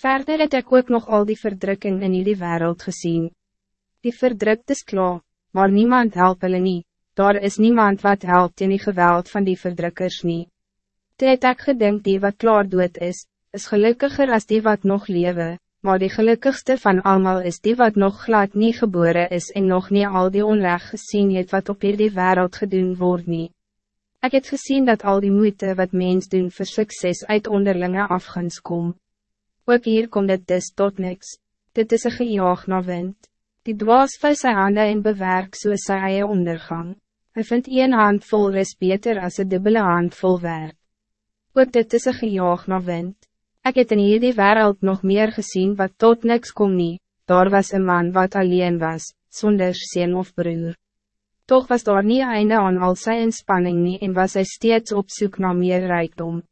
Verder het ik ook nog al die verdrukking in die wereld gezien. Die verdrukt is klaar, maar niemand helpt hulle nie, daar is niemand wat helpt in die geweld van die verdrukkers nie. Toe het ek gedink die wat klaar dood is, is gelukkiger als die wat nog leven, maar die gelukkigste van allemaal is die wat nog glad niet geboren is en nog niet al die onrecht gezien het wat op hierdie wereld gedoen word nie. Ek het gezien dat al die moeite wat mens doen vir sukses uit onderlinge afgangs kom. Ook hier komt dit dus tot niks. Dit is een gejaag na wind. Die dwaas vir sy hande en bewerk soos sy eie ondergang. Hij vindt een hand vol ris beter als een dubbele hand vol werk. Ook dit is een gejaag na wind. Ik het in hierdie wereld nog meer gezien wat tot niks kom nie. Daar was een man wat alleen was, zonder zin of broer. Toch was daar niet einde aan al zijn inspanning nie en was hij steeds op zoek naar meer rijkdom.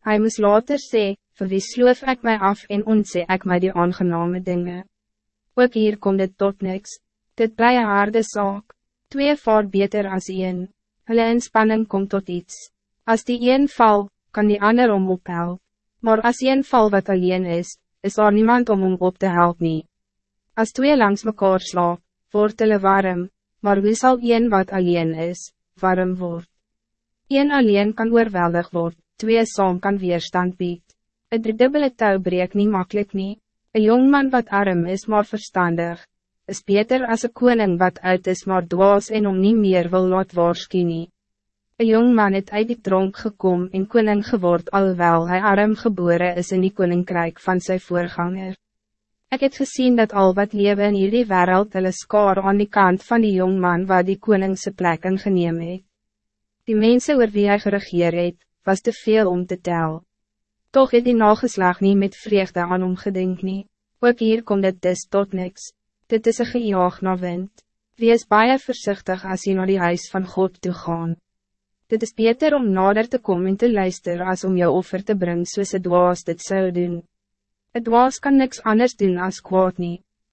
Hij moest later zeggen, voor wie sloof ik mij af en ontzee ik mij die aangename dingen. Ook hier komt het tot niks. Dit bly een harde zaak. Twee vaar beter als een. Hulle inspanning komt tot iets. Als die een val, kan die ander om ophelp. Maar als een val wat alleen is, is er niemand om hem op te helpen. nie. As twee langs mekaar slaap, word hulle warm, maar wie zal een wat alleen is, warm word? Een alleen kan oorweldig word, twee saam kan weerstand bied. Een driedubbele touw breek niet makkelijk nie. Een jongman wat arm is maar verstandig, is beter als een koning wat uit is maar dwaas en om niet meer wil laat waarskie nie. Een jongman het uit die tronk gekom en koning geword alhoewel hij arm geboren is in die koninkrijk van zijn voorganger. Ik heb gezien dat al wat leven in hierdie wereld hulle skaar aan die kant van die jongman waar die koningse plek ingeneem het. Die mensen oor wie hy geregeer het, was te veel om te tel. Toch het die nageslag niet met vreugde aan hom gedink nie. Ook hier komt het dus tot niks. Dit is een gejaag na wind. Wees baie voorzichtig als je naar die huis van God toe gaan. Dit is beter om nader te komen en te luisteren als om jou offer te brengen soos het dwaas dit zou doen. Het dwaas kan niks anders doen als kwaad niet.